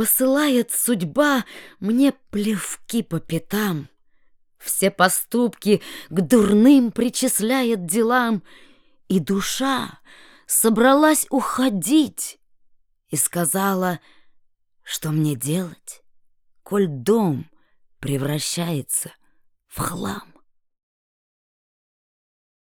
Посылает судьба мне плевки по пятам. Все поступки к дурным причисляет делам, И душа собралась уходить И сказала, что мне делать, Коль дом превращается в хлам.